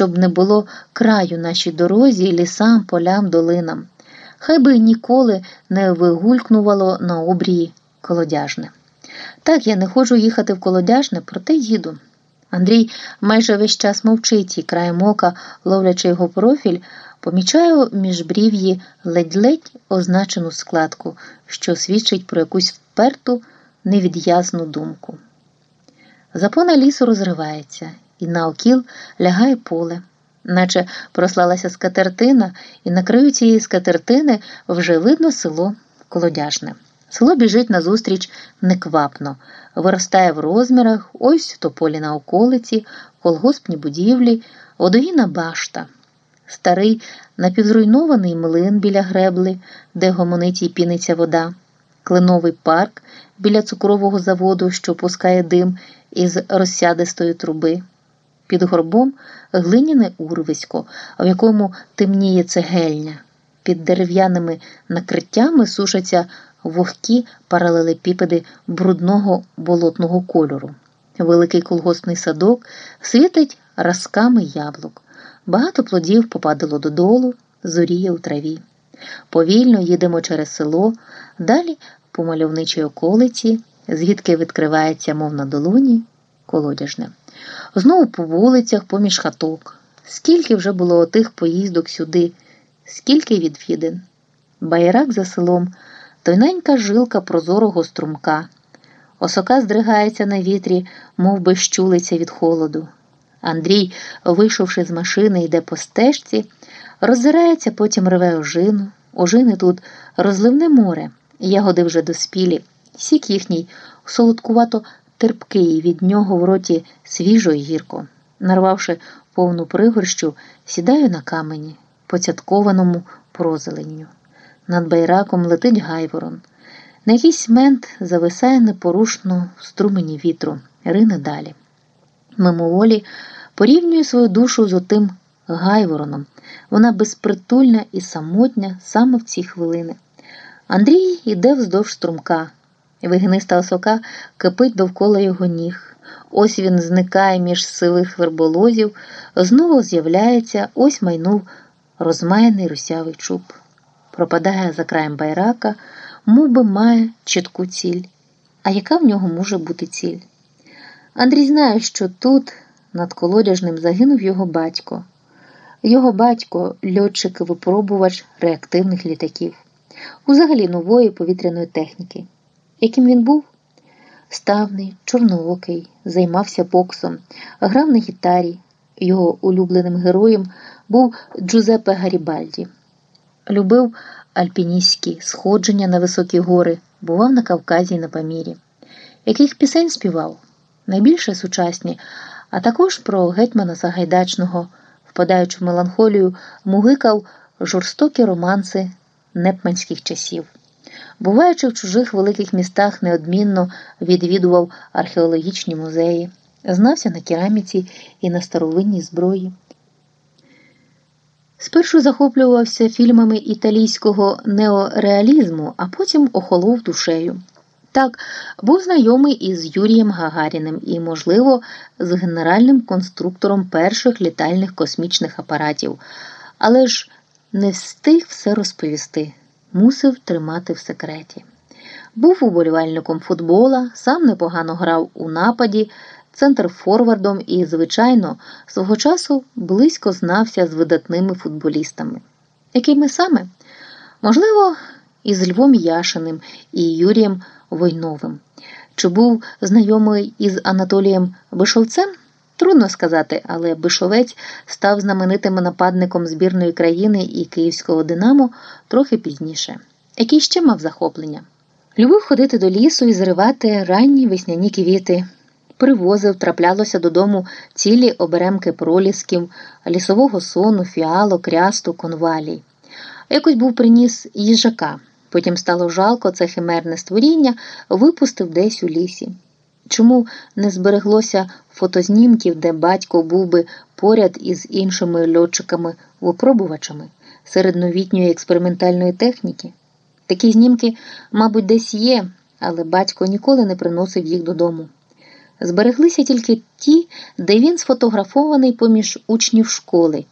щоб не було краю нашій дорозі, лісам, полям, долинам. Хай би ніколи не вигулькнувало на обрії колодяжне. Так, я не ходжу їхати в колодяжне, проте їду. Андрій майже весь час мовчить і краєм ока, ловлячи його профіль, помічаю між брів'ї ледь-ледь означену складку, що свідчить про якусь вперту, невід'язну думку. Запона лісу розривається, і на окіл лягає поле, наче прослалася скатертина, і на краю цієї скатертини вже видно село колодяжне. Село біжить назустріч неквапно, виростає в розмірах, ось тополі на околиці, колгоспні будівлі, водогінна башта, старий напівзруйнований млин біля гребли, де гомонить і піниться вода, кленовий парк біля цукрового заводу, що пускає дим із розсядистої труби. Під горбом глиняне урвисько, в якому темніє цегельня. Під дерев'яними накриттями сушаться вогкі паралелепіпеди брудного болотного кольору. Великий колгоспний садок світить разками яблук. Багато плодів попадало додолу, зоріє у траві. Повільно їдемо через село, далі по мальовничій околиці, звідки відкривається, мов на долоні, колодяжне. Знову по вулицях, поміж хаток. Скільки вже було отих поїздок сюди, скільки відвідин. Байрак за селом тоненька жилка прозорого струмка. Осока здригається на вітрі, мов би щулиться від холоду. Андрій, вийшовши з машини, йде по стежці, роззирається, потім рве ожину. Ожини тут розливне море, ягоди вже доспілі, сік їхній солодкувато терпкий, від нього в роті свіжо й гірко. Нарвавши повну пригорщу, сідаю на камені, поцяткованому прозеленню. Над байраком летить гайворон. На якийсь мент зависає непорушно в струмені вітру, рине далі. Мимоволі порівнює свою душу з отим гайвороном. Вона безпритульна і самотня саме в ці хвилини. Андрій іде вздовж струмка. Вигниста осока кипить довкола його ніг. Ось він зникає між сивих верболозів, знову з'являється, ось майнув розмаяний русявий чуб пропадає за краєм байрака, мов би має чітку ціль. А яка в нього може бути ціль? Андрій знає, що тут, над колодяжним, загинув його батько. Його батько льотчик випробувач реактивних літаків, узагалі нової повітряної техніки. Яким він був? Ставний, чорноокий, займався боксом, грав на гітарі. Його улюбленим героєм був Джузеппе Гарібальді. Любив альпіністські сходження на високі гори, бував на Кавказі й на Памірі. Яких пісень співав? Найбільше сучасні, а також про гетьмана Сагайдачного, впадаючи в меланхолію, мугикав жорстокі романси непманських часів. Буваючи в чужих великих містах, неодмінно відвідував археологічні музеї, знався на кераміці і на старовинній зброї. Спершу захоплювався фільмами італійського неореалізму, а потім охолов душею. Так, був знайомий із Юрієм Гагаріним і, можливо, з генеральним конструктором перших літальних космічних апаратів, але ж не встиг все розповісти, мусив тримати в секреті. Був уболівальником футбола, сам непогано грав у нападі центрфорвардом і, звичайно, свого часу близько знався з видатними футболістами. Якими саме? Можливо, із Львом Яшиним і Юрієм Войновим. Чи був знайомий із Анатолієм Бишовцем? Трудно сказати, але Бишовець став знаменитим нападником збірної країни і київського Динамо трохи пізніше. Який ще мав захоплення? Любив ходити до лісу і зривати ранні весняні квіти привозив, траплялося додому цілі оберемки пролісків, лісового сону, фіалок, рясту, конвалій. Якось був приніс їжака. Потім стало жалко це химерне створіння, випустив десь у лісі. Чому не збереглося фотознімків, де батько був би поряд із іншими льотчиками-випробувачами серед новітньої експериментальної техніки? Такі знімки, мабуть, десь є, але батько ніколи не приносив їх додому. Збереглися тільки ті, де він сфотографований поміж учнів школи.